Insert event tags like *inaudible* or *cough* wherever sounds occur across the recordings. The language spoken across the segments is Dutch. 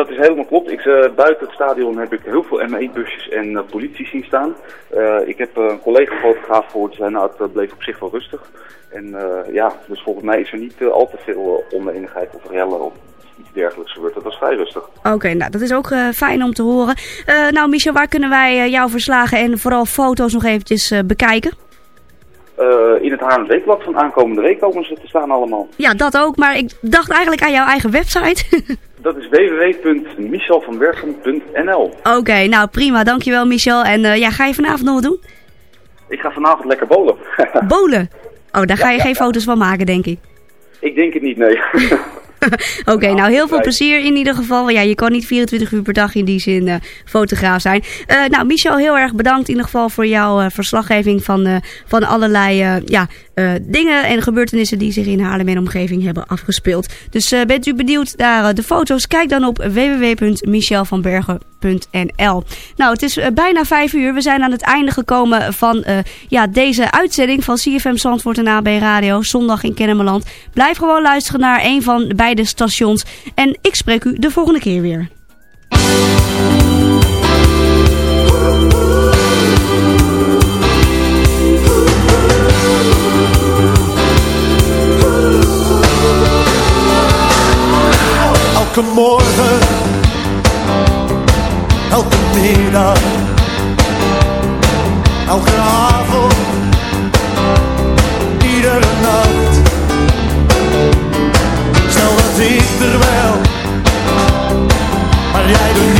dat is helemaal klopt. Ik, uh, buiten het stadion heb ik heel veel ME-busjes en uh, politie zien staan. Uh, ik heb een collega-fotograaf gehoord, zei nou het bleef op zich wel rustig. En ja, dus volgens mij is er niet al te veel oneenigheid of rellen of iets dergelijks gebeurd. Dat was vrij rustig. Oké, nou dat is ook fijn om te horen. nou Michel, waar kunnen wij jouw verslagen en vooral foto's nog eventjes bekijken? in het Haarlem Weekblad van aankomende week komen ze te staan allemaal. Ja, dat ook. Maar ik dacht eigenlijk aan jouw eigen website. *laughs* Dat is www.michelvanbergen.nl Oké, nou prima. Dankjewel Michel. En uh, ja, ga je vanavond nog wat doen? Ik ga vanavond lekker bolen. *laughs* bolen? Oh, daar ga je geen foto's van maken, denk ik. Ik denk het niet, nee. *laughs* Oké, nou heel veel plezier in ieder geval. Ja, je kan niet 24 uur per dag in die zin uh, fotograaf zijn. Uh, nou, Michel, heel erg bedankt in ieder geval voor jouw uh, verslaggeving van, van allerlei ja, dingen en gebeurtenissen die zich in Haarlem en omgeving hebben afgespeeld. Dus bent u benieuwd naar de foto's? Kijk dan op www.michelvanbergen.nl Nou, het is bijna vijf uur. We zijn aan het einde gekomen van ja, deze uitzending van CFM Zandvoort en AB Radio. Zondag in Kennemerland. Blijf gewoon luisteren naar een van beide de stations. En ik spreek u de volgende keer weer. Elke morgen, elke middag, elke avond, iedere nacht. Ik er wel, maar jij er niet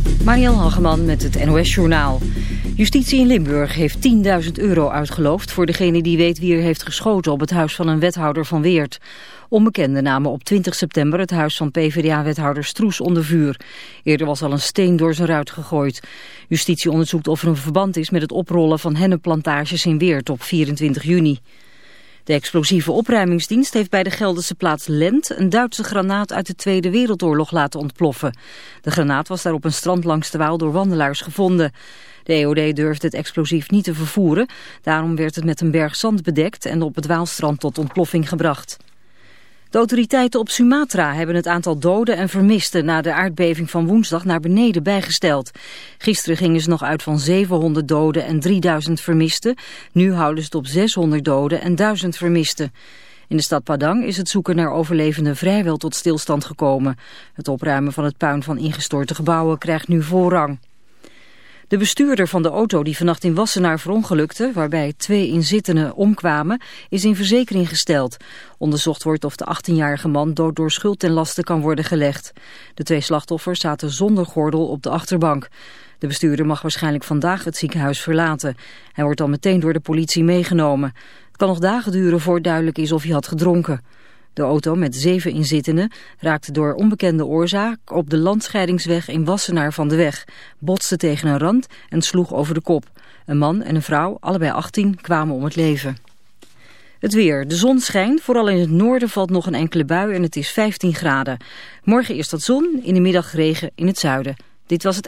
Mariel Hageman met het NOS Journaal. Justitie in Limburg heeft 10.000 euro uitgeloofd voor degene die weet wie er heeft geschoten op het huis van een wethouder van Weert. Onbekenden namen op 20 september het huis van PvdA-wethouder Stroes onder vuur. Eerder was al een steen door zijn ruit gegooid. Justitie onderzoekt of er een verband is met het oprollen van hennepplantages in Weert op 24 juni. De explosieve opruimingsdienst heeft bij de Gelderse plaats Lent een Duitse granaat uit de Tweede Wereldoorlog laten ontploffen. De granaat was daar op een strand langs de Waal door wandelaars gevonden. De EOD durfde het explosief niet te vervoeren, daarom werd het met een berg zand bedekt en op het Waalstrand tot ontploffing gebracht. De autoriteiten op Sumatra hebben het aantal doden en vermisten na de aardbeving van woensdag naar beneden bijgesteld. Gisteren gingen ze nog uit van 700 doden en 3000 vermisten. Nu houden ze het op 600 doden en 1000 vermisten. In de stad Padang is het zoeken naar overlevenden vrijwel tot stilstand gekomen. Het opruimen van het puin van ingestorte gebouwen krijgt nu voorrang. De bestuurder van de auto die vannacht in Wassenaar verongelukte, waarbij twee inzittenden omkwamen, is in verzekering gesteld. Onderzocht wordt of de 18-jarige man dood door schuld ten laste kan worden gelegd. De twee slachtoffers zaten zonder gordel op de achterbank. De bestuurder mag waarschijnlijk vandaag het ziekenhuis verlaten. Hij wordt al meteen door de politie meegenomen. Het kan nog dagen duren voor duidelijk is of hij had gedronken. De auto met zeven inzittenden raakte door onbekende oorzaak op de landscheidingsweg in Wassenaar van de weg, botste tegen een rand en sloeg over de kop. Een man en een vrouw, allebei 18, kwamen om het leven. Het weer. De zon schijnt. Vooral in het noorden valt nog een enkele bui en het is 15 graden. Morgen eerst wat zon, in de middag regen in het zuiden. Dit was het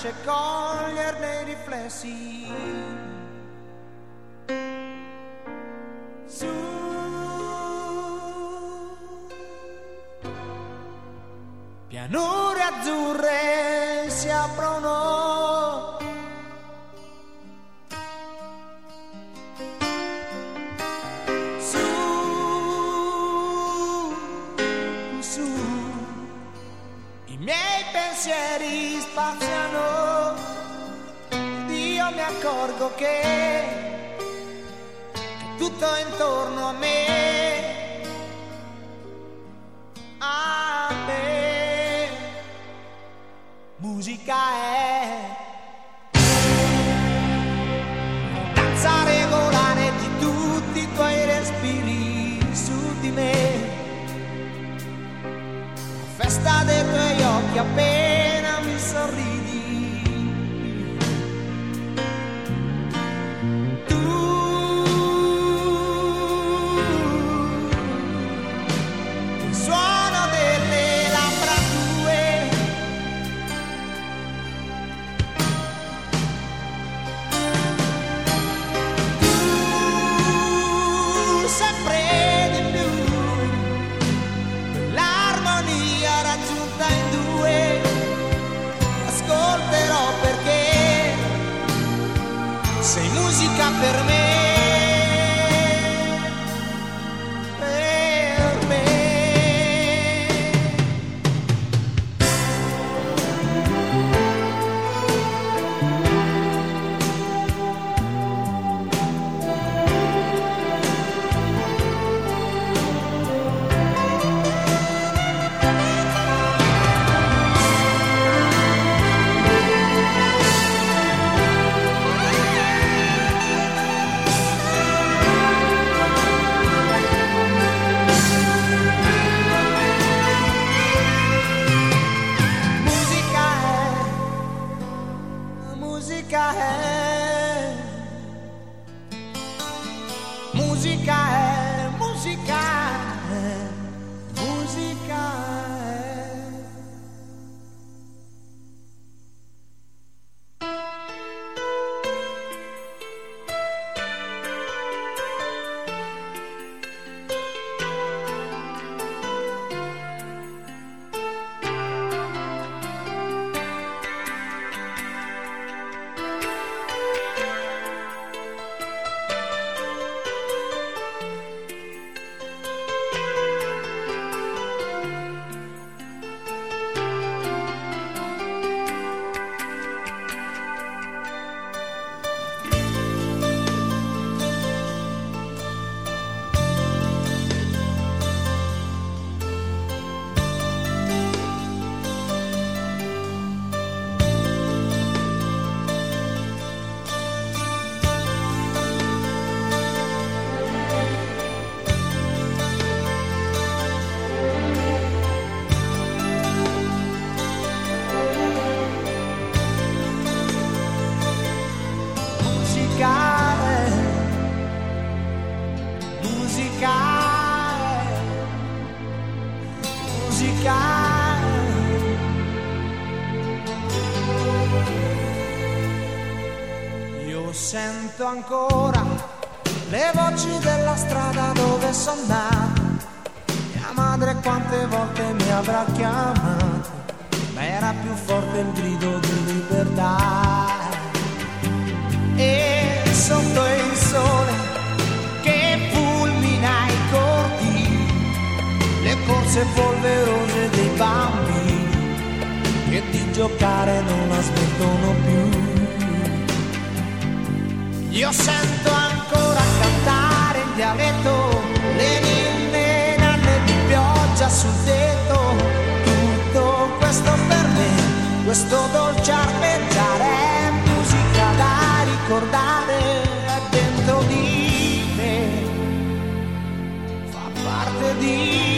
Rinasce, coglierne i riflessi. Su. Pianure azzurre si aprono. Su, spaziano. Io mi accorgo che, tutto intorno a me a me. Musica è danza regolare di tutti i tuoi respiri su di me. Festa dei tuoi occhi aperti है toccare non la smettono più. Io sento ancora cantare in dialetto le ninne nanne di pioggia sul tetto. Tutto questo per me, questo dolce arpeggiare è musica da ricordare dentro di me, fa parte di me.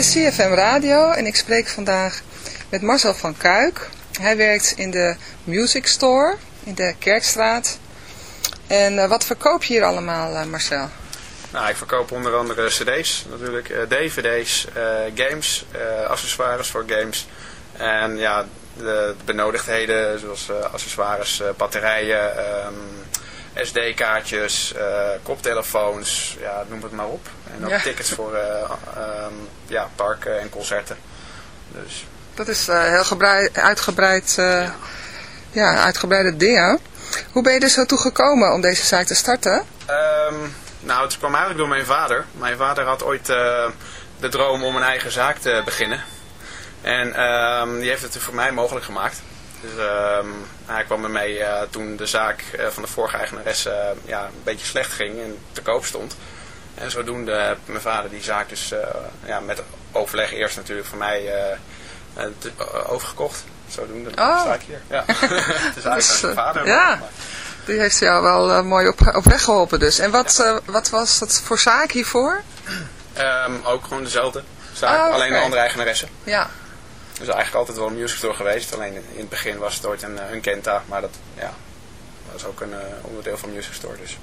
is CFM Radio en ik spreek vandaag met Marcel van Kuik. Hij werkt in de Music Store in de Kerkstraat. En eh, wat verkoop je hier allemaal, eh, Marcel? Nou, ik verkoop onder andere cd's natuurlijk, eh, dvd's, games, accessoires voor games. En ja, de benodigdheden zoals accessoires, batterijen... Ehm, SD-kaartjes, eh, koptelefoons, ja, noem het maar op. En ook Ja. tickets voor eh, ehm, ja, parken en concerten. Dus Dat is eh, heel gebrei- uitgebreid, eh, ja, uitgebreide dingen. Hoe ben je er zo toe gekomen om deze zaak te starten? Ehm, nou, het kwam eigenlijk door mijn vader. Mijn vader had ooit de droom om een eigen zaak te beginnen. En ehm, die heeft het voor mij mogelijk gemaakt. Dus ehm, hij kwam met mij eh, toen de zaak eh, van de vorige eigenares eh, ja, een beetje slecht ging en te koop stond. En zodoende heeft mijn vader die zaak dus ja, met overleg eerst natuurlijk voor mij overgekocht. Zodoende Oh. sta ik hier. Ja. *laughs* het is eigenlijk Dus, mijn vader. ja. maar- Die heeft jou wel mooi op, op weg geholpen dus. En wat, wat was het voor zaak hiervoor? Ehm, ook gewoon dezelfde zaak, Oh, alleen een andere eigenaresse. Ja, Dus eigenlijk altijd wel een music store geweest. Alleen in het begin was het ooit een, eh, een Kenta, maar dat ja, was ook een eh, onderdeel van music store. Dus.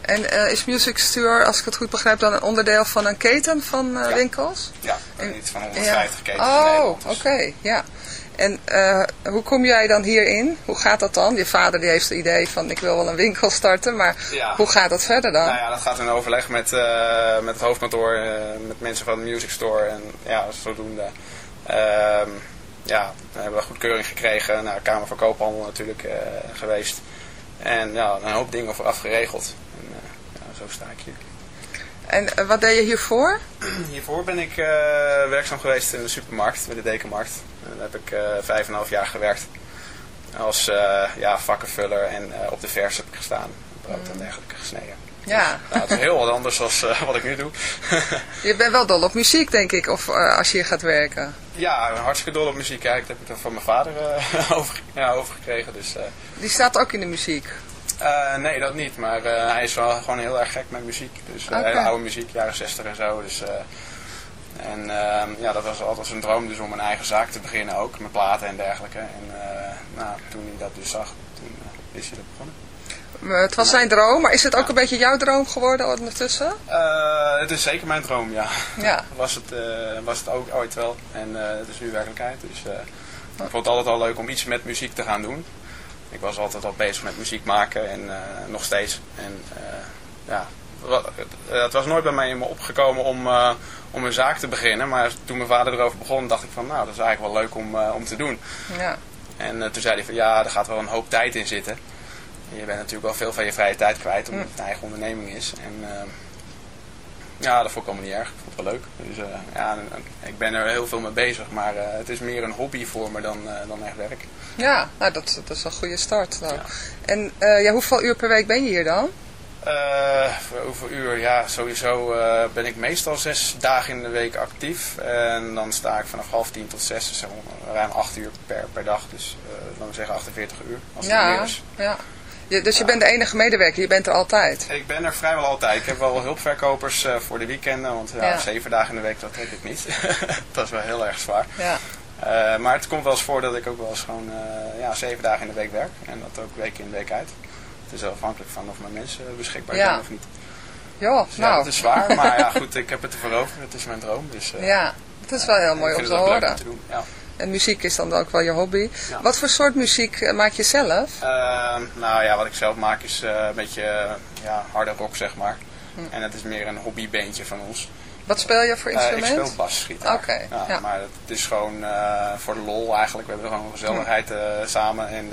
en eh, is Music Store, als ik het goed begrijp, dan een onderdeel van een keten van Ja. winkels? Ja, En- niet van 150 ketens in Oh, Nederland. oké, dus- ja. En hoe kom jij dan hierin? Hoe gaat dat dan? Je vader die heeft het idee van ik wil wel een winkel starten, maar Ja. hoe gaat dat verder dan? Nou ja, dat gaat in overleg met, met het hoofdkantoor, met mensen van de music store en ja, zodoende. Ehm, ja, we hebben we goedkeuring gekregen naar de Kamer van Koophandel natuurlijk eh, geweest. En ja, een hoop dingen vooraf geregeld. En, eh, ja, zo sta ik hier. En eh, wat deed je hiervoor? *clears throat* Hiervoor ben ik werkzaam geweest in de supermarkt, bij de Dekenmarkt. En daar heb ik vijf en een half jaar gewerkt. Als ja, vakkenvuller en op de vers heb ik gestaan. Brood en dergelijke gesneden. Ja, Nou, het is heel wat anders dan wat ik nu doe. *laughs* je bent wel dol op muziek denk ik, of eh, als je hier gaat werken. ja, hartstikke dol op muziek. Ja, dat heb ik dan van mijn vader eh, *laughs* over, ja, overgekregen. Dus, eh, Die staat ook in de muziek. eh, nee, dat niet. Maar eh, hij is wel gewoon heel erg gek met muziek. Dus eh, hele oude muziek, jaren 60 en zo. Dus, eh, en ehm, ja, dat was altijd zijn droom dus om een eigen zaak te beginnen ook. Met platen en dergelijke. En eh, nou, toen hij dat dus zag, toen eh, is hij dat begonnen. Maar Het was zijn droom, maar is het ook een beetje jouw droom geworden ondertussen? Eh, het is zeker mijn droom, ja. Ja. *laughs* Was het, eh, was het ook ooit wel. En eh, het is nu werkelijkheid. Dus eh, ik vond het altijd al leuk om iets met muziek te gaan doen. Ik was altijd al bezig met muziek maken en eh, nog steeds. En eh, ja, het, eh, was nooit bij mij in me opgekomen om, eh, om een zaak te beginnen. Maar toen mijn vader erover begon, dacht ik van nou, dat is eigenlijk wel leuk om, eh, om te doen. Ja. En eh, toen zei hij van ja, er gaat wel een hoop tijd in zitten. Je bent natuurlijk wel veel van je vrije tijd kwijt, omdat het een eigen onderneming is. En eh, ja, dat vond ik allemaal niet erg. Ik vond het wel leuk. Dus eh, ja, ik ben er heel veel mee bezig, maar eh, het is meer een hobby voor me dan, eh, dan echt werk. Ja, nou dat, dat is een goede start. En ja, hoeveel uur per week ben je hier dan? Voor hoeveel uur? Ja, sowieso ben ik meestal zes dagen in de week actief. En dan sta ik vanaf half tien tot zes, dus ruim acht uur per, per dag. Dus eh laten we zeggen 48 uur, als het meer Ja, is. ja. Je, dus je bent de enige medewerker, je bent er altijd. Ik ben er vrijwel altijd. Ik heb wel hulpverkopers eh, voor de weekenden, want ja, Ja. zeven dagen in de week, dat trek ik niet. *laughs* dat is wel heel erg zwaar. Ja. Eh, maar het komt wel eens voor dat ik ook wel eens gewoon eh, ja, zeven dagen in de week werk. En dat ook week in, week uit. Het is wel afhankelijk van of mijn mensen beschikbaar Ja. zijn of niet. Ja, Dus ja, nou. het is zwaar, maar ja *laughs* goed, ik heb het ervoor over. Het is mijn droom. Dus, Ja, het is wel heel mooi om te horen. te doen. Ja. En muziek is dan ook wel je hobby. Ja. Wat voor soort muziek eh, maak je zelf? Ehm, nou ja, wat ik zelf maak is eh, een beetje eh, ja, harde rock, zeg maar. Hm. En het is meer een hobbybeentje van ons. Wat speel je voor Eh, ik instrument? speel basgitaar. Oké, ja, ja. Maar het is gewoon voor de lol eigenlijk. We hebben gewoon gezelligheid eh, samen. En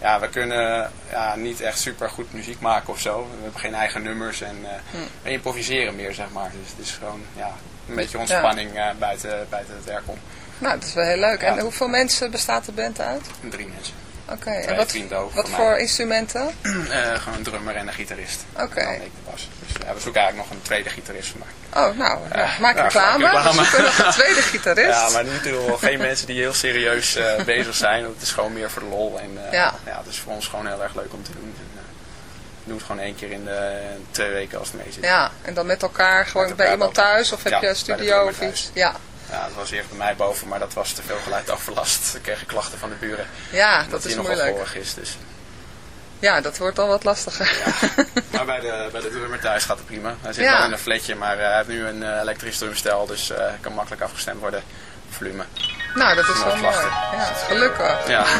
ja, we kunnen ja, niet echt super goed muziek maken of zo. We hebben geen eigen nummers. En Hm. we improviseren meer, zeg maar. Dus het is gewoon ja, een beetje ontspanning buiten, buiten het werk om. Nou, dat is wel heel leuk. Ja. En hoeveel mensen bestaat de band uit? Drie mensen. Oké, en wat, ook wat voor mij. instrumenten? *clears throat* Eh, gewoon een drummer en een gitarist. Oké. En dan ik de bas. Dus ja, we zoeken eigenlijk nog een tweede gitarist. Maar Oh, nou, ja, Ja, maak reclame. reclame. We zoeken nog een tweede gitarist. Ja, maar niet wel geen *laughs* mensen die heel serieus eh, bezig zijn. Het is gewoon meer voor de lol. En eh, Ja. ja. het is voor ons gewoon heel erg leuk om te doen. En, we doen het gewoon één keer in de twee weken als het mee zit. Ja, en dan met elkaar gewoon Met bij iemand thuis of heb je een studio of iets? Ja, Ja, dat was eerst bij mij boven, maar dat was te veel geluid overlast. Dan kreeg ik klachten van de buren. ja dat dat is nogal moeilijk. vorig is. Dus. Ja, dat wordt al wat lastiger. Maar bij de, bij de drummer thuis gaat het prima. Hij zit Ja. wel in een flatje, maar eh, hij heeft nu een eh, elektrisch drumstel, dus hij kan makkelijk afgestemd worden. Volume. nou, dat is wel mooi. Ja, gelukkig. Ja. *laughs*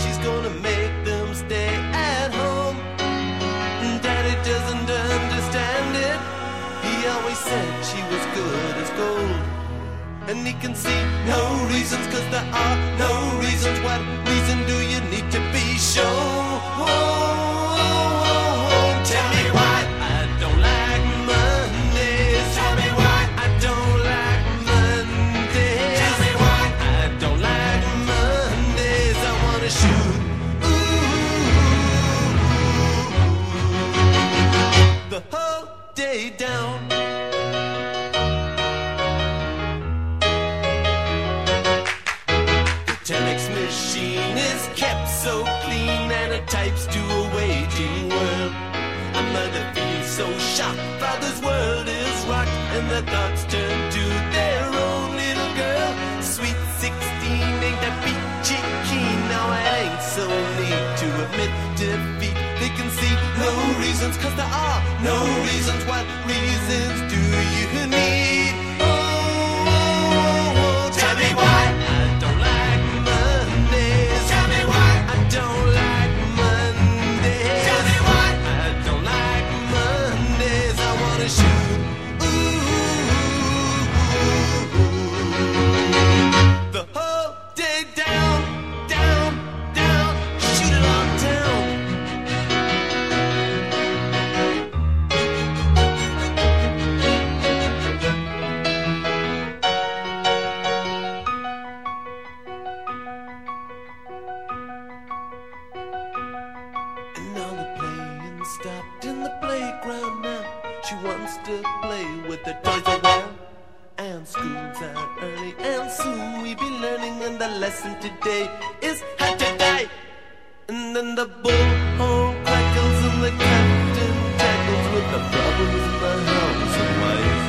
She's gonna make them stay at home. Daddy doesn't understand it. He always said she was good as gold. And he can see no reasons, cause there are no reasons. What reason do you need to be shown? Tell day down. telex machine is kept so clean and it types to a waiting world. A mother feels so shocked, father's world is rocked, and the thoughts turn to their own little girl. Sweet 16 ain't that peachy keen, now it ain't so neat to admit defeat. They can see no reasons, cause there play with the toys around. And schools are early, and soon we'll be learning. And the lesson today is how to die. And then the bullhorn crackles, and the captain tackles with the problems in the house and wife.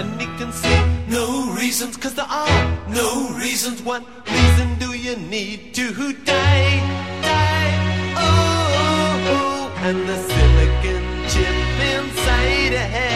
And he can see no reasons, cause there are no reasons. What reason do you need to die? Die, oh, oh. oh. and the silicon chip inside her head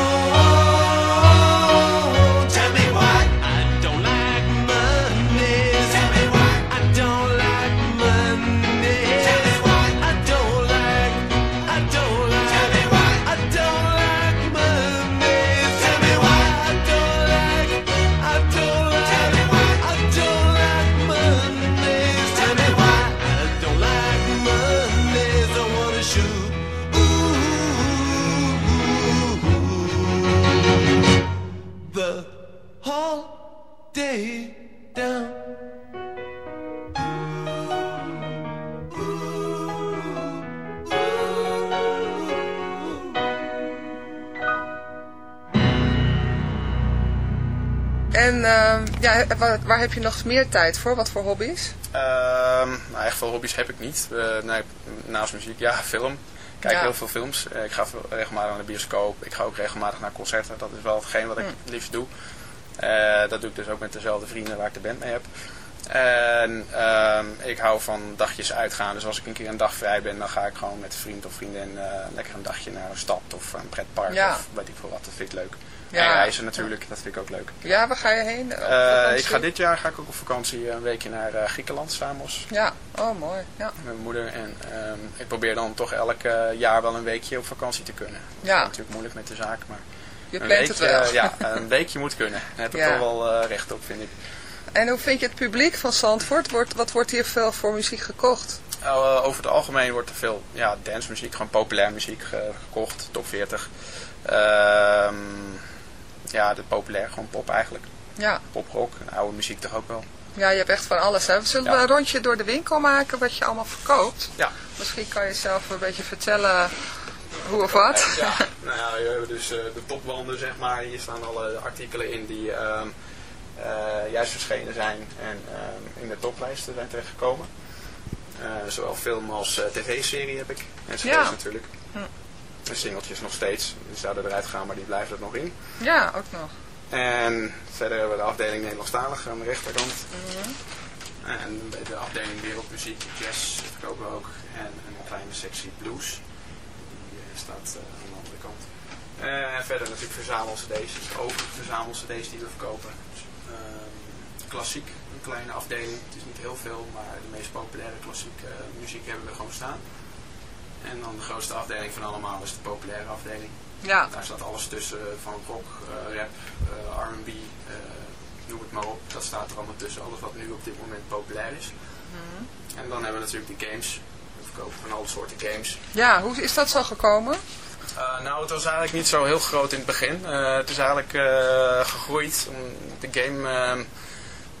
Ja, waar, waar heb je nog meer tijd voor? Wat voor hobby's? Ehm, nou, echt veel hobby's heb ik niet. Eh, nee, naast muziek, ja, film. Ik kijk Ja. heel veel films. Eh, ik ga regelmatig naar de bioscoop. Ik ga ook regelmatig naar concerten. Dat is wel hetgeen wat ik Hm. het liefst doe. Eh, dat doe ik dus ook met dezelfde vrienden waar ik de band mee heb. En ehm, ik hou van dagjes uitgaan. Dus als ik een keer een dag vrij ben, dan ga ik gewoon met een vriend of vriendin lekker een dagje naar een stad of een pretpark Ja. of weet ik veel wat. Dat vind ik leuk. Ja. En reizen natuurlijk, dat vind ik ook leuk. Ja, waar ga je heen? Eh, ik ga dit jaar ga ik ook op vakantie een weekje naar eh, Griekenland, Samos. Ja, oh mooi. Ja. Met mijn moeder. En ehm, ik probeer dan toch elk eh, jaar wel een weekje op vakantie te kunnen. Ja. Dat is natuurlijk moeilijk met de zaak, maar Je Een plant het weekje, wel. Ja, *laughs* een weekje moet kunnen. Daar heb ik Ja. toch wel recht op, vind ik. En hoe vind je het publiek van Zandvoort? Wordt, wat wordt hier veel voor muziek gekocht? Over het algemeen wordt er veel ja, dancemuziek, gewoon populair muziek ge- gekocht, top 40. Ehm, ja, de populair, gewoon pop eigenlijk. Ja. Poprock, en oude muziek toch ook wel. Ja, je hebt echt van alles. Hè? Zullen Ja. we een rondje door de winkel maken wat je allemaal verkoopt? Ja. Misschien kan je zelf een beetje vertellen hoe of wat. Ja, *laughs* nou ja, we hebben dus eh, de topwanden, zeg maar. Hier staan alle artikelen in die ehm, eh, juist verschenen zijn en ehm, in de toplijsten zijn terechtgekomen. Eh, zowel film als tv-serie heb ik. En cd's Ja. natuurlijk. Hm. En singeltjes nog steeds. Die zouden eruit gaan, maar die blijven er nog in. Ja, ook nog. En verder hebben we de afdeling Nederlandstalig aan de rechterkant. Mhm. En de afdeling Wereldmuziek, Jazz verkopen we ook. En een kleine sectie Blues. Die eh, staat eh, aan de andere kant. Eh, en verder natuurlijk verzamel-cd's. Dus over verzamel-cd's die we verkopen. Dus, ehm, klassiek, een kleine afdeling. Het is niet heel veel, maar de meest populaire klassieke muziek hebben we gewoon staan. En dan de grootste afdeling van allemaal is de populaire afdeling. Ja. Daar staat alles tussen van rock, eh, rap, eh, R&B, eh, noem het maar op. Dat staat er allemaal tussen, alles wat nu op dit moment populair is. Mhm. En dan hebben we natuurlijk de games. We verkopen van alle soorten games. Ja, hoe is dat zo gekomen? Uh, nou, het was eigenlijk niet zo heel groot in het begin. Uh, het is eigenlijk uh, gegroeid. om De game, uh,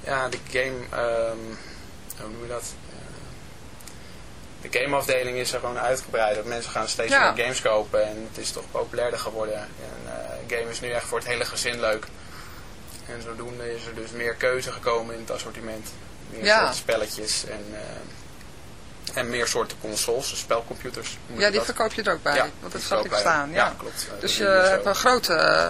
ja, de game, um, hoe noem je dat? De gameafdeling is er gewoon uitgebreid. Mensen gaan steeds Ja. meer games kopen en het is toch populairder geworden. En game is nu echt voor het hele gezin leuk. En zodoende is er dus meer keuze gekomen in het assortiment. Meer Ja. soorten spelletjes en, en meer soorten consoles, dus spelcomputers. Ja, die dat. verkoop je er ook bij. Ja, want dat zag ik staan. Ja, klopt. Eh, Dus je hebt een grote eh,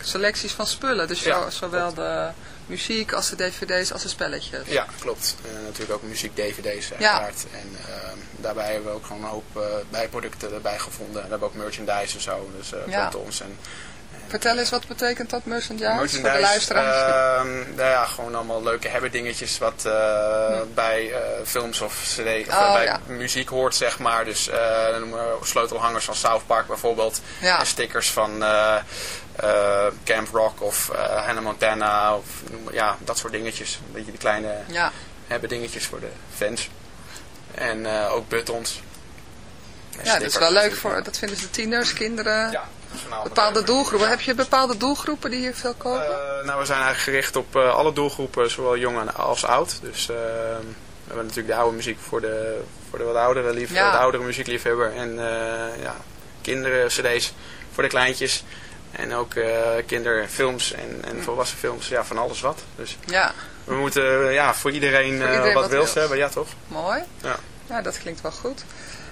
selecties van spullen. Dus zowel de muziek als de dvd's als de spelletjes. Ja, klopt. En natuurlijk ook muziek, dvd's Ja. uiteraard. En ehm, daarbij hebben we ook gewoon een hoop eh, bijproducten erbij gevonden. We hebben ook merchandise en zo, dus eh Ja. rond ons. En, Vertel eens, wat betekent dat merchandise, voor de merchandise, luisteraars? ehm, nou ja, gewoon allemaal leuke hebberdingetjes wat eh, bij eh, films of cd, of Hm. Oh, bij ja. muziek hoort, zeg maar. Dus eh, sleutelhangers van South Park bijvoorbeeld. Ja. En stickers van eh, eh, Camp Rock of eh, Hannah Montana. Of, ja, dat soort dingetjes. Een beetje de kleine Ja. hebben dingetjes voor de fans. En eh, ook buttons. En ja, dat is wel leuk voor, dat vinden ze tieners, kinderen, Ja. Bepaalde doelgroepen. Heb je bepaalde doelgroepen die hier veel kopen? Eh, nou, we zijn eigenlijk gericht op eh, alle doelgroepen, zowel jong als oud. Dus eh, we hebben natuurlijk de oude muziek voor de, voor de wat oudere, lief, Ja. de oudere muziekliefhebber. En ja, kinderen, cd's voor de kleintjes. En ook kinderfilms en, en volwassen films, ja, van alles wat. Dus ja, we moeten ja, voor iedereen, Voor iedereen wat wat wils. hebben, ja toch? mooi. Ja. Ja, dat klinkt wel goed.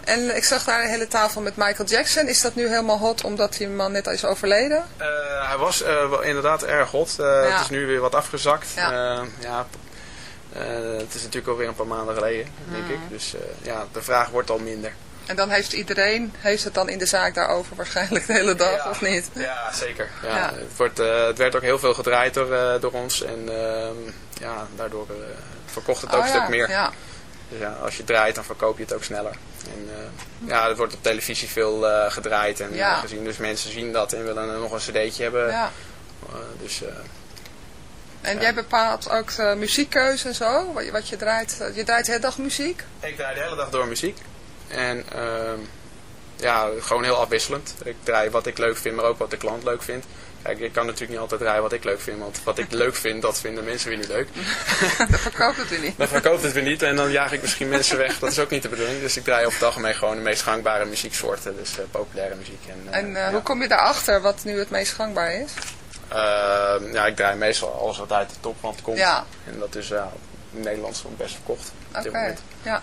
En ik zag daar een hele tafel met Michael Jackson. Is dat nu helemaal hot omdat die man net is overleden? Eh, hij was eh, wel inderdaad erg hot. Eh, Ja. Het is nu weer wat afgezakt. Ja. Het is natuurlijk alweer een paar maanden geleden, denk ik. Dus eh, ja, de vraag wordt al minder. En dan heeft iedereen, heeft het dan in de zaak daarover waarschijnlijk de hele dag, Ja. of niet? Ja, zeker. Ja, Ja. Het, wordt, het werd ook heel veel gedraaid door, door ons. En ehm, ja, daardoor verkocht het ook Oh een ja, stuk meer. Ja. Dus ja, als je draait, dan verkoop je het ook sneller. En eh, ja, het wordt op televisie veel eh, gedraaid en Ja. eh, gezien. Dus mensen zien dat en willen er nog een cd'tje hebben. ja. Dus... En jij bepaalt ook de muziekkeuze en zo, wat je, wat je draait. Je draait de hele dag muziek? Ik draai de hele dag door muziek. En ehm, ja, gewoon heel afwisselend. Ik draai wat ik leuk vind, maar ook wat de klant leuk vindt. Kijk, ik kan natuurlijk niet altijd draaien wat ik leuk vind, want wat ik *laughs* leuk vind, dat vinden mensen weer niet leuk. *laughs* Dan verkoopt het u niet. Dan verkoopt het weer niet en dan jaag ik misschien mensen weg. Dat is ook niet de bedoeling. Dus ik draai over het algemeen gewoon de meest gangbare muzieksoorten. Dus eh, populaire muziek. En, eh, En eh, ja. hoe kom je daarachter wat nu het meest gangbaar is? Ehm, ja, ik draai meestal alles wat uit de topwand komt. Ja. En dat is ja, in Nederland gewoon best verkocht op Oké, dit moment. ja.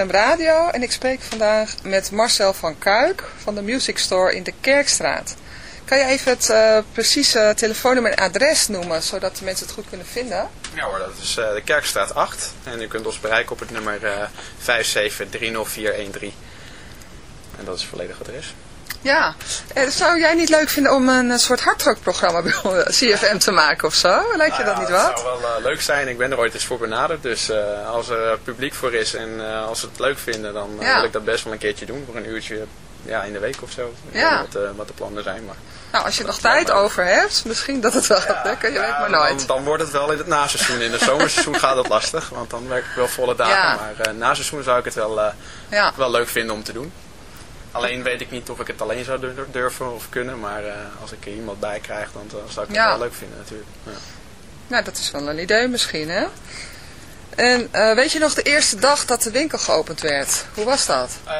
CFM Radio en ik spreek vandaag met Marcel van Kuik van de Music Store in de Kerkstraat. Kan je even het eh, precieze telefoonnummer en adres noemen, zodat de mensen het goed kunnen vinden? Ja hoor, dat is eh, de Kerkstraat 8. En u kunt ons bereiken op het nummer eh 5730413. En dat is het volledige adres. Ja, eh, zou jij niet leuk vinden om een eh, soort hardrockprogramma *laughs* bij eh, CFM te maken of zo? Lijkt je dat niet Nou wat? Het zou wel leuk zijn. Ik ben er ooit eens voor benaderd. Dus als er publiek voor is en als ze het leuk vinden, dan Ja. wil ik dat best wel een keertje doen. Voor een uurtje ja, in de week of zo. Ja. Wat, wat de plannen zijn. Maar Nou, als je nog tijd over hebt, misschien dat het wel gaat lukken, je weet maar nooit. Dan, dan wordt het wel in het naseizoen. In het zomerseizoen gaat het lastig. Want dan werk ik wel volle dagen. Maar eh naseizoen zou ik het wel, wel leuk vinden om te doen. Alleen weet ik niet of ik het alleen zou dur- durven of kunnen. Maar eh, als ik er iemand bij krijg, dan, dan zou ik het Ja. wel leuk vinden natuurlijk. Ja. Nou, dat is wel een idee misschien, hè? En eh, weet je nog de eerste dag dat de winkel geopend werd? Hoe was dat? Eh,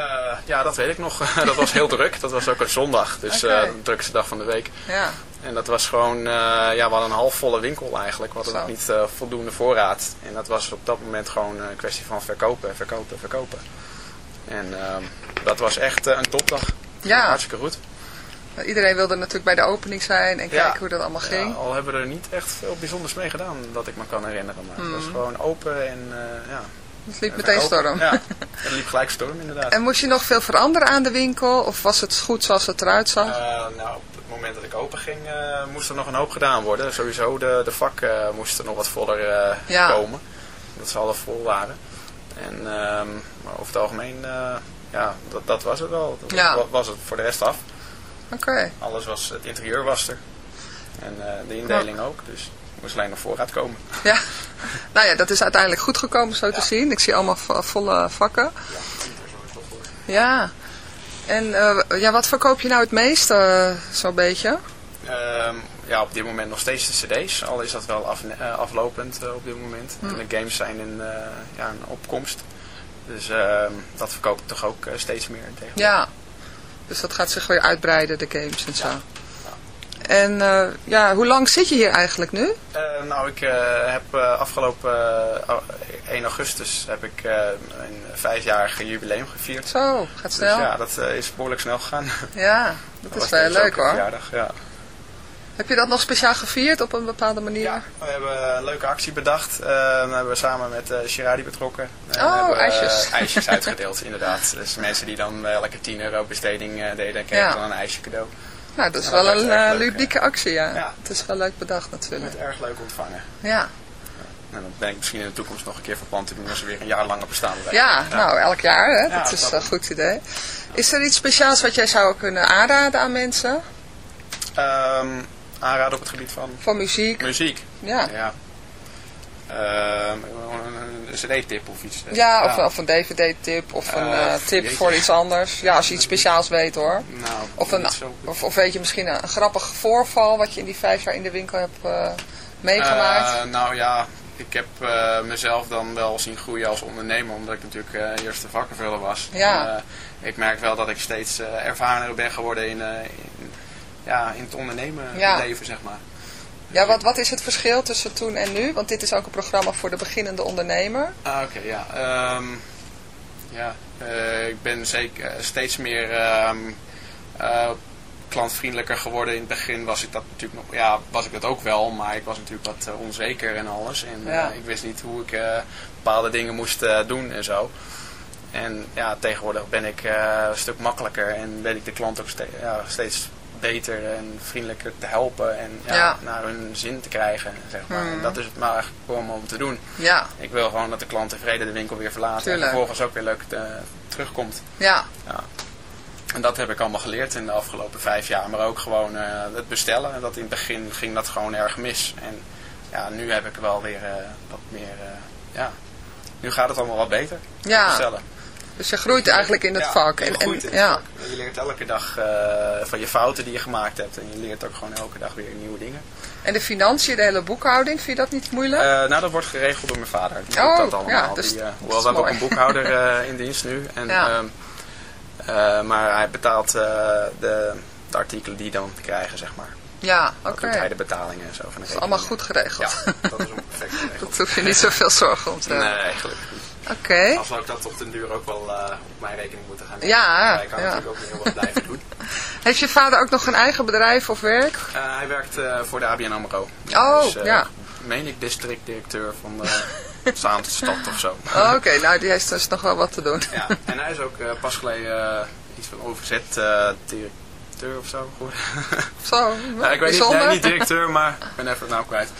ja, dat weet ik nog. *laughs* dat was heel druk. Dat was ook een zondag. Dus de drukste dag van de week. Ja, En dat was gewoon, ja, we hadden een halfvolle winkel eigenlijk. We hadden Zo. nog niet voldoende voorraad. En dat was op dat moment gewoon een kwestie van verkopen, verkopen, verkopen. En ehm, dat was echt eh, een topdag. Ja. Hartstikke goed. iedereen wilde natuurlijk bij de opening zijn en Ja. kijken hoe dat allemaal ging. Ja, al hebben we er niet echt veel bijzonders mee gedaan, dat ik me kan herinneren. Maar het was Hmm. gewoon open en eh, ja. Het liep En meteen storm. Ja, *laughs* het liep gelijk storm inderdaad. En moest je nog veel veranderen aan de winkel? Of was het goed zoals het eruit zag? Eh, nou, op het moment dat ik open ging, moest er nog een hoop gedaan worden. Sowieso de, de vak moest er nog wat voller Ja. komen. Dat ze alle vol waren. En, ehm, maar over het algemeen eh, ja, dat, dat was het wel. Dat Ja. wa- was het voor de rest af. Oké. Alles was, het interieur was er. En eh, de indeling ook. Dus er moest alleen nog voorraad komen. *laughs* Ja. Nou ja, dat is uiteindelijk goed gekomen zo te zien. Ik zie allemaal vo- volle vakken. Ja. En eh, ja, wat verkoop je nou het meest, eh, zo'n beetje? Ehm, ja, op dit moment nog steeds de cd's. Al is dat wel af, eh, aflopend eh, op dit moment. Hm. En de games zijn in eh, ja, een opkomst. Dus ehm, dat verkoop ik toch ook steeds meer tegenwoordig. Ja. Dus dat gaat zich weer uitbreiden, de games en zo. En ja, hoe lang zit je hier eigenlijk nu? Nou, ik heb afgelopen eh, 1 augustus heb ik een vijfjarige jubileum gevierd. Zo, gaat snel. Dus ja, dat is behoorlijk snel gegaan. Ja, *laughs* dat is wel leuk hoor. verjaardag, ja. Heb je dat nog speciaal gevierd op een bepaalde manier? We hebben een leuke actie bedacht. Eh dat hebben we samen met eh Shiradi betrokken. En Oh, hebben we, eh, ijsjes. *laughs* *laughs* uitgedeeld, inderdaad. Dus mensen die dan elke 10 euro besteding deden, kregen Ja. dan een ijsje cadeau. Nou, dat is Ja, wel dat een leuk, ludieke actie, ja. Ja. Het is wel leuk bedacht natuurlijk. Het erg leuk ontvangen. Ja. En dat ben ik misschien in de toekomst nog een keer van plan te doen als we weer een jaar langer bestaan. bij. Ja, nou, elk jaar, hè. Ja, dat is een goed idee. Is er iets speciaals wat jij zou kunnen aanraden aan mensen? Ehm, aanraden op het gebied van Voor muziek? muziek. Ja. ja. Ehm, een cd-tip of iets. Ja, of, of een dvd-tip of een Eh, eh, tip jeetje. voor iets anders. Ja, als je iets speciaals weet hoor. Nou, Of, een, of, of weet je misschien een, een grappig voorval wat je in die vijf jaar in de winkel hebt eh, meegemaakt? Eh, nou ja, ik heb eh, mezelf dan wel zien groeien als ondernemer, omdat ik natuurlijk eh eerst de vakkenvuller was. Ja. En, eh, ik merk wel dat ik steeds eh ervarener ben geworden in, eh, in, ja, in het ondernemen Ja. leven, zeg maar. ja, wat, wat is het verschil tussen toen en nu? Want dit is ook een programma voor de beginnende ondernemer. Ah, oké, ja. Ehm, ja, eh, ik ben zeker eh, steeds meer ehm, eh, klantvriendelijker geworden. In het begin was ik dat natuurlijk nog, ja, was ik dat ook wel, maar ik was natuurlijk wat onzeker en alles. En Ja. ik wist niet hoe ik bepaalde dingen moest doen en zo. En ja, tegenwoordig ben ik een stuk makkelijker en ben ik de klant ook ste ja, steeds beter en vriendelijker te helpen en ja, Ja. naar hun zin te krijgen. Zeg maar. Mhm. En dat is het maar eigenlijk om, om te doen. Ja, Ik wil gewoon dat de klant tevreden de winkel weer verlaat Tuurlijk. en vervolgens ook weer leuk eh, terugkomt. ja, Ja. En dat heb ik allemaal geleerd in de afgelopen vijf jaar. Maar ook gewoon eh, het bestellen. En dat in het begin ging dat gewoon erg mis. En ja, nu heb ik wel weer eh, wat meer... ja, nu gaat het allemaal wat beter. Ja. Bestellen. Dus je groeit eigenlijk in het Ja, vak. En, en, ja. Je leert elke dag eh, van je fouten die je gemaakt hebt. En je leert ook gewoon elke dag weer nieuwe dingen. en de financiën, de hele boekhouding, vind je dat niet moeilijk? Eh, nou, dat wordt geregeld door mijn vader. Die Oh, doet dat allemaal. ja, dus die, eh, hoewel we hebben ook een boekhouder in dienst nu. En, Ja. ehm, eh, maar hij betaalt de, de artikelen die dan te krijgen, zeg maar. ja, oké. doet hij de betalingen en zo van de Dat is allemaal goed geregeld. Ja, dat is ook perfect *laughs* geregeld. dat hoef je niet zoveel zorgen om te hebben. Nee, gelukkig niet. Oké. Als ook dat op den duur ook wel eh, op mijn rekening moeten gaan. Ja, Maar ik kan ja. natuurlijk ook heel wat blijven doen. *laughs* Heeft je vader ook nog een eigen bedrijf of werk? Eh, hij werkt eh, voor de ABN AMRO. Oh, dus, ja. Meen ik districtdirecteur van de *laughs* Zaanstad of zo. Oh, Oké, nou die heeft dus nog wel wat te doen. Ja, en hij is ook pas geleden iets van OVZ-directeur of zo geworden. Zo, *laughs* Ja, ik weet niet, nee, niet directeur, maar ik ben even het nou kwijt.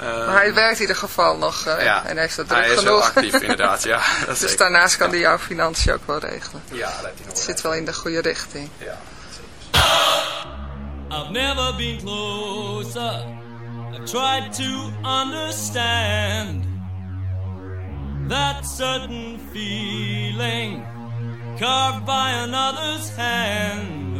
Eh, Maar hij werkt in ieder geval nog eh, ja, en heeft het druk hij is genoeg. heel actief inderdaad, ja. *laughs* Dat dus zeker. daarnaast kan hij jouw financiën ook wel regelen. Ja, dat heeft hij nog Het zit wel in de goede richting. Ja. I've never been closer. I tried to understand that certain feeling carved by another's hand.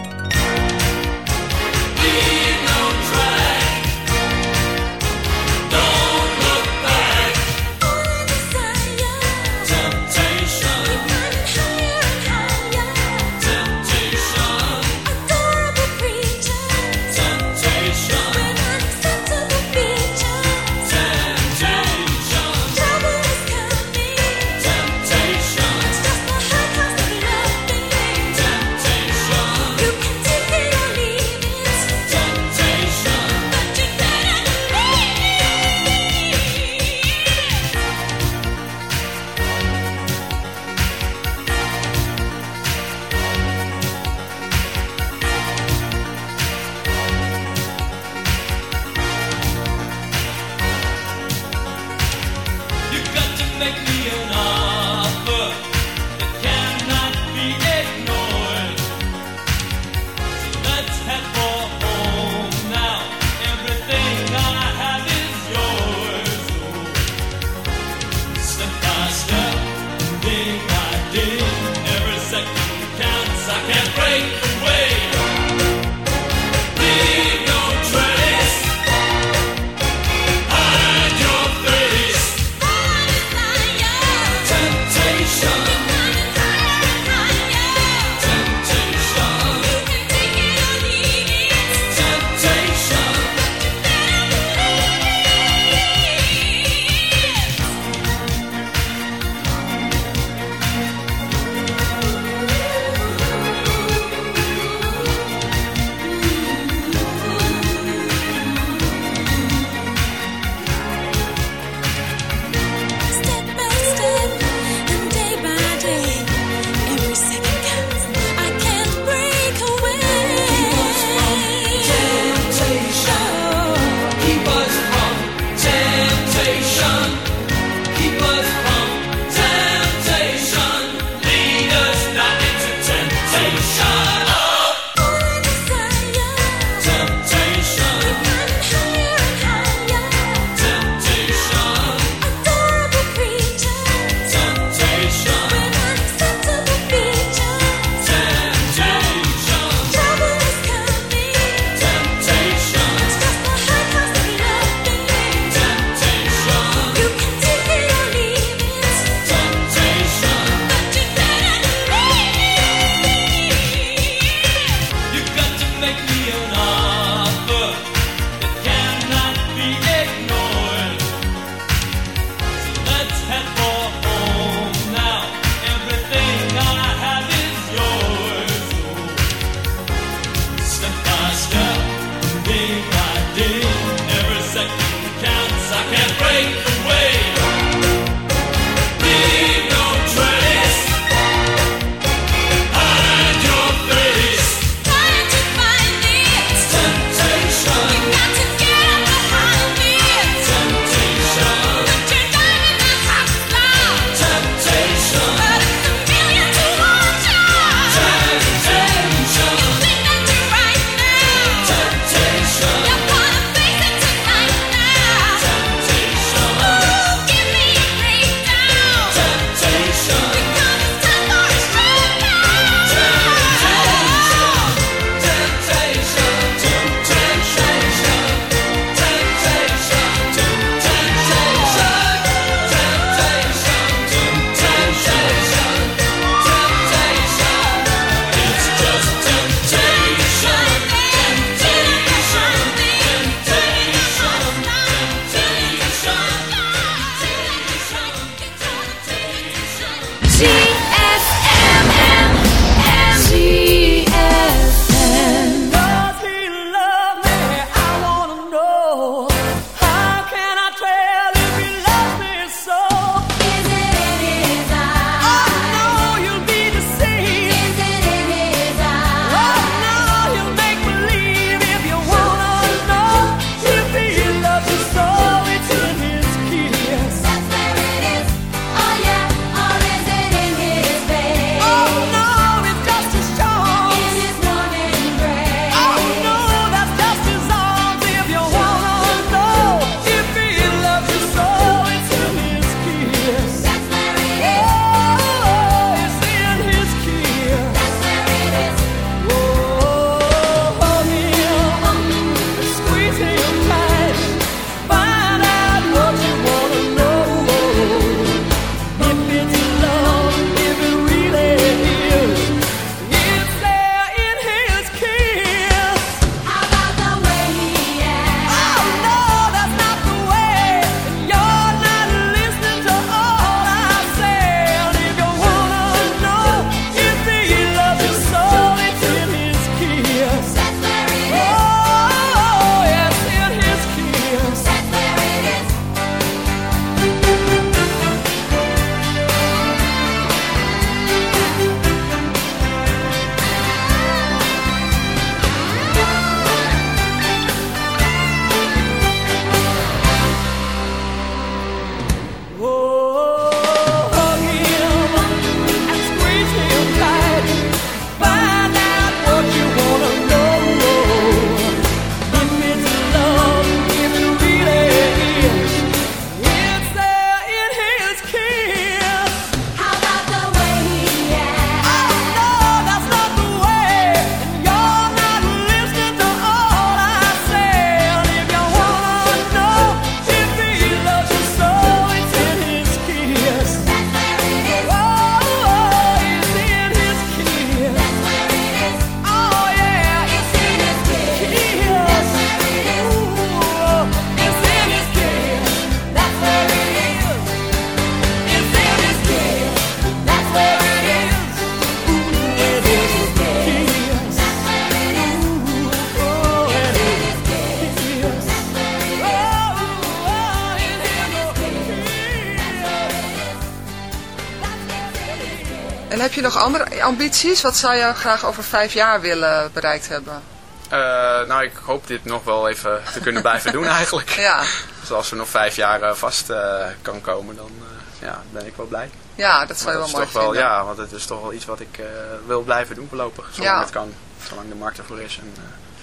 Ambities? Wat zou je graag over vijf jaar willen bereikt hebben? Eh, nou, ik hoop dit nog wel even te kunnen blijven doen *laughs* eigenlijk. Ja, Dus als er nog vijf jaar eh, vast eh, kan komen, dan ja, ben ik wel blij. ja dat zou je wel is mooi toch wel. Ja, want het is toch wel iets wat ik wil blijven doen voorlopig. Zolang Ja. het kan. Zolang de markt ervoor is en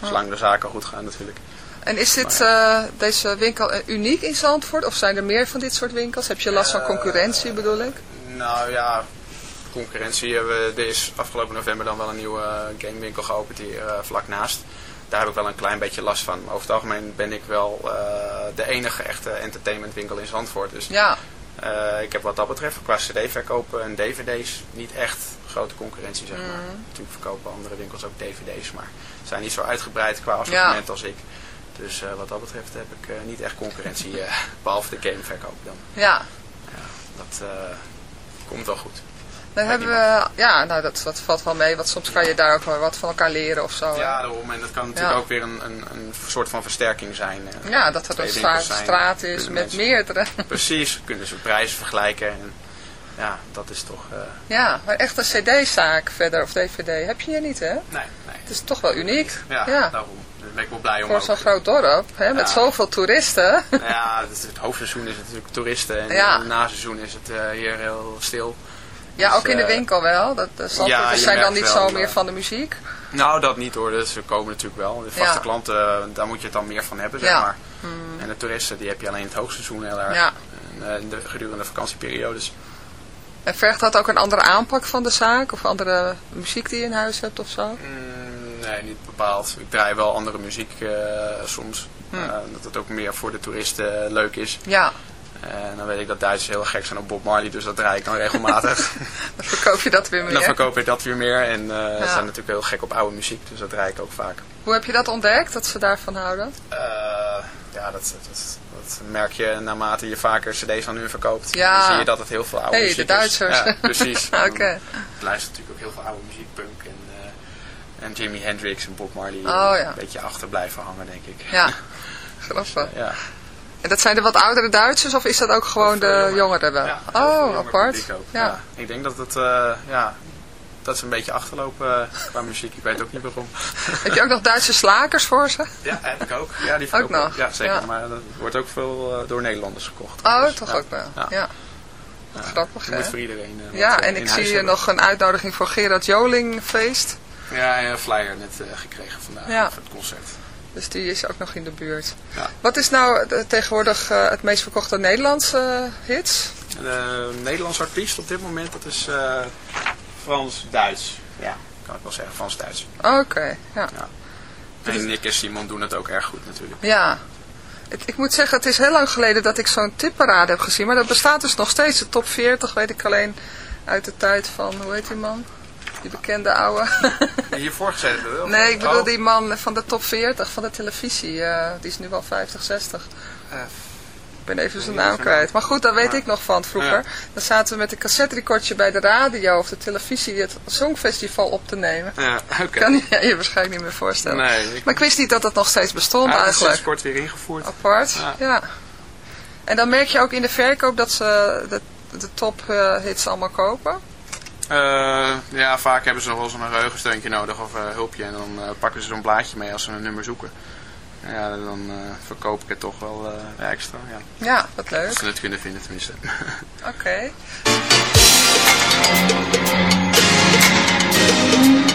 zolang de zaken goed gaan natuurlijk. En is dit, deze winkel uniek in Zandvoort? Of zijn er meer van dit soort winkels? Heb je last van concurrentie bedoel ik? Nou ja, concurrentie. hebben we- Er is afgelopen november dan wel een nieuwe eh, gamewinkel geopend hier eh, vlak naast. Daar heb ik wel een klein beetje last van. Maar over het algemeen ben ik wel eh, de enige echte entertainmentwinkel in Zandvoort. Dus Ja, eh, ik heb wat dat betreft qua cd-verkopen en dvd's niet echt grote concurrentie zeg maar. Mm. Natuurlijk verkopen andere winkels ook dvd's, maar zijn niet zo uitgebreid qua assortiment als ik. Dus eh, wat dat betreft heb ik eh, niet echt concurrentie, eh, *laughs* behalve de gameverkoop dan. ja. Dat eh, komt wel goed. Dan hebben we, ja, nou dat, dat valt wel mee, want soms kan je daar ook wel wat van elkaar leren of zo. Ja, daarom. En dat kan natuurlijk Ja. ook weer een, een, een soort van versterking zijn. Ja, dat er Twee een winkels stra- zijn, straat is met mensen- meerdere. *laughs* Precies, kunnen ze prijzen vergelijken. En, ja, dat is toch... eh, Ja, maar echt een cd-zaak verder of dvd heb je hier niet, hè? nee, nee. Het is toch wel uniek. Ja, Ja. daarom. Daar ben ik wel blij om Voor zo'n groot dorp, hè, met zoveel toeristen. Ja, het, het hoofdseizoen is het natuurlijk toeristen. En Ja. in het naseizoen is het eh, hier heel stil. Ja, Dus, ook in de eh, winkel wel. Dat, de ja, je zijn dan niet wel, zo meer eh, van de muziek. Nou, dat niet hoor. Dus ze komen natuurlijk wel. De vaste Ja. klanten, eh, daar moet je het dan meer van hebben, zeg Ja. maar. Hmm. En de toeristen, die heb je alleen in het hoogseizoen heel erg. Ja. En, eh, in de, gedurende de vakantieperiodes. En vergt dat ook een andere aanpak van de zaak? Of andere muziek die je in huis hebt of zo? Mm, nee, niet bepaald. Ik draai wel andere muziek eh, soms. Hmm. Eh, dat het ook meer voor de toeristen eh, leuk is. Ja, En dan weet ik dat Duitsers heel gek zijn op Bob Marley, dus dat draai ik dan regelmatig. *laughs* dan verkoop je dat weer meer. dan verkoop ik dat weer meer. En eh, ze zijn natuurlijk heel gek op oude muziek, dus dat draai ik ook vaak. Hoe heb je dat ontdekt, dat ze daarvan houden? Eh, ja, dat, dat, dat merk je naarmate je vaker cd's aan hun verkoopt. Ja. Dan zie je dat het heel veel oude Hey, muziek de Duitsers. is. Ja, precies. *laughs* Oké. Ik luister natuurlijk ook heel veel oude muziek, punk en, eh, en Jimi Hendrix en Bob Marley. Oh, eh, ja. Een beetje achter blijven hangen, denk ik. Ja, *laughs* grappig. Ja. En dat zijn de wat oudere Duitsers of is dat ook gewoon de jongeren wel? Ja, oh, apart. ook. Ja. Ik denk dat het, eh, ja, dat ze een beetje achterlopen eh, qua muziek. Ik weet ook niet waarom. *laughs* Heb je ook nog Duitse slakers voor ze? Ja, heb ik ook. Ja, die verkopen nog? Ja, zeker. Ja. Maar dat wordt ook veel eh, door Nederlanders gekocht. Oh, Dus, toch ja. ook wel. Ja. Grappig, Je hè? voor iedereen eh, Ja, eh, en ik zie hier hebben. nog een uitnodiging voor Gerard Joling feest. Ja, een flyer net eh, gekregen vandaag voor het concert. Dus die is ook nog in de buurt. Ja. Wat is nou de- tegenwoordig eh, het meest verkochte Nederlandse eh, hits? De Nederlandse artiest op dit moment, dat is eh, Frans-Duits. Ja, kan ik wel zeggen, Frans-Duits. Oké, ja. Ja. En Nick en Simon doen het ook erg goed natuurlijk. Ja. Het- ik moet zeggen, het is heel lang geleden dat ik zo'n tipparade heb gezien. Maar dat bestaat dus nog steeds. De top 40 weet ik alleen uit de tijd van, hoe heet die man? Die bekende ouwe. *laughs* Die hiervoor gezet hebben? of? nee, ik bedoel Oh, die man van de top 40 van de televisie. eh, die is nu al 50, 60. eh, Ik ben even zijn naam kwijt. Maar goed, dat weet ik nog van vroeger. Dan zaten we met een cassetterecordje bij de radio of de televisie het Songfestival op te nemen. ja, oké. Kan je je waarschijnlijk niet meer voorstellen. Nee, ik Maar ik wist niet dat dat nog steeds bestond ja, dat is eigenlijk. sinds kort weer ingevoerd. Apart, Ja. ja. En dan merk je ook in de verkoop dat ze de, de top eh, hits allemaal kopen. Eh, ja, vaak hebben ze nog wel zo'n geheugensteuntje nodig of eh, hulpje. En dan eh, pakken ze zo'n blaadje mee als ze een nummer zoeken. Ja, dan verkoop ik het toch wel extra. Ja. Ja, wat leuk. Als ze het kunnen vinden tenminste. Oké. *laughs*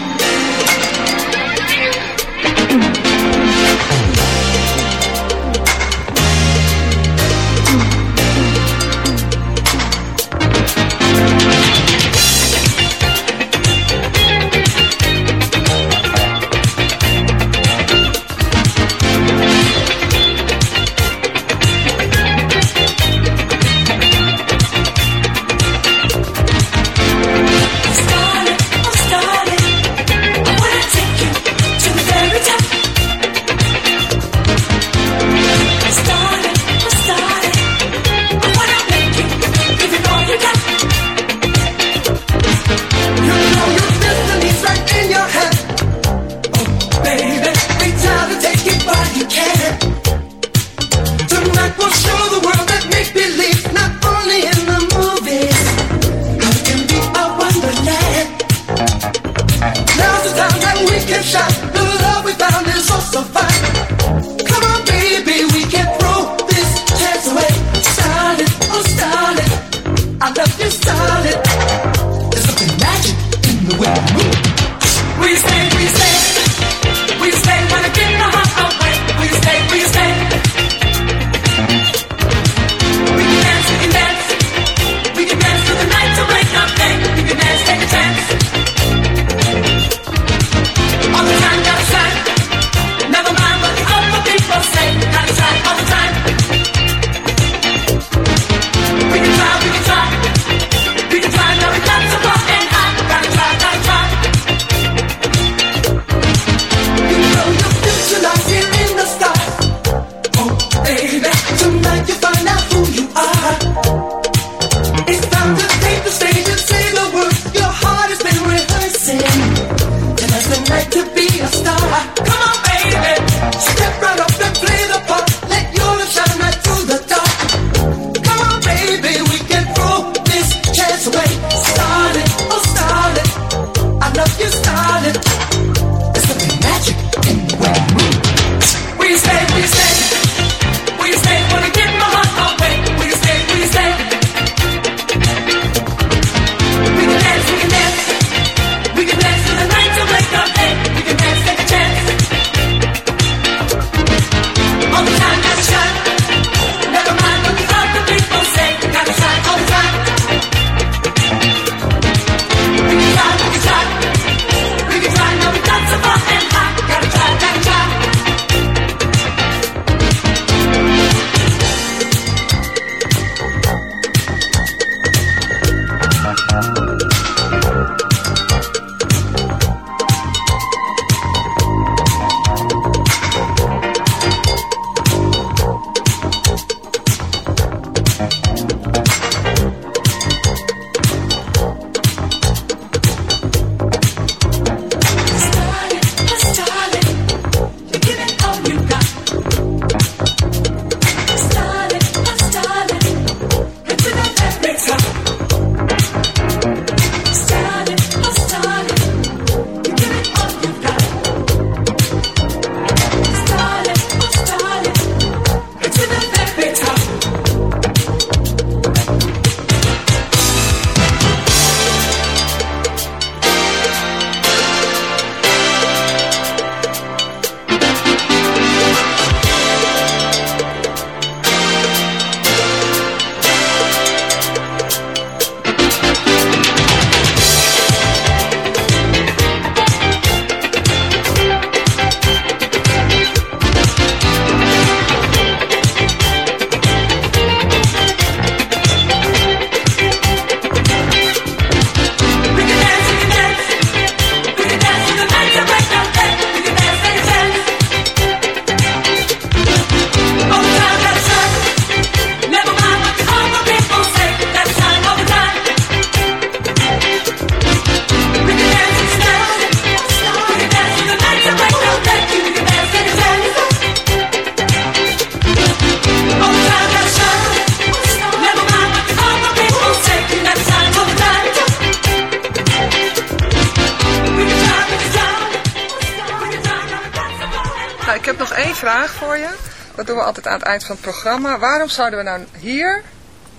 aan het eind van het programma. Waarom zouden we nou hier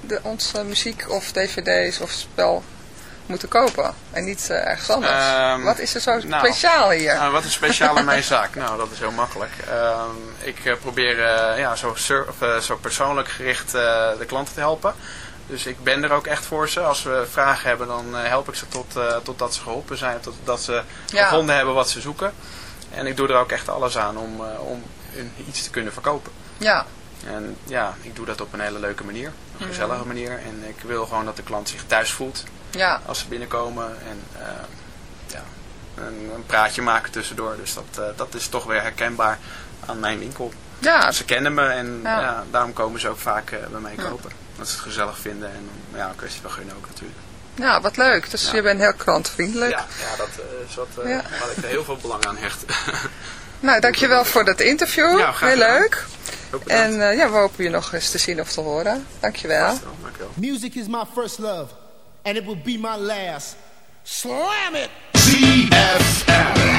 de, onze muziek of dvd's of spel moeten kopen? En niet eh, ergens anders? Ehm, wat is er zo nou, speciaal hier? Nou, wat is speciaal *laughs* aan mijn zaak? Nou, dat is heel makkelijk. Ehm, ik eh, probeer eh, ja, zo, eh, zo persoonlijk gericht eh, de klanten te helpen. Dus ik ben er ook echt voor ze. Als we vragen hebben, dan eh, help ik ze tot, eh, totdat ze geholpen zijn. Totdat ze Ja. gevonden hebben wat ze zoeken. En ik doe er ook echt alles aan om, eh, om iets te kunnen verkopen. Ja. En ja, ik doe dat op een hele leuke manier. Een Mhm. gezellige manier. En ik wil gewoon dat de klant zich thuis voelt Ja. als ze binnenkomen. En eh, ja, een, een praatje maken tussendoor. Dus dat, eh, dat is toch weer herkenbaar aan mijn winkel. Ja. Ze kennen me en Ja. ja. daarom komen ze ook vaak eh, bij mij Ja. kopen. Dat ze het gezellig vinden en ja, een kwestie van gunnen ook natuurlijk. Ja, wat leuk. Dus Ja. je bent heel klantvriendelijk. Ja, ja dat is wat, Ja. waar ik er heel veel belang aan hecht. *laughs* Nou, dankjewel voor dat interview. Ja, graag heel leuk. En eh, ja, we hopen je nog eens te zien of te horen. Dankjewel. Music is my first love, and it will be my last. Slam it! ZFM.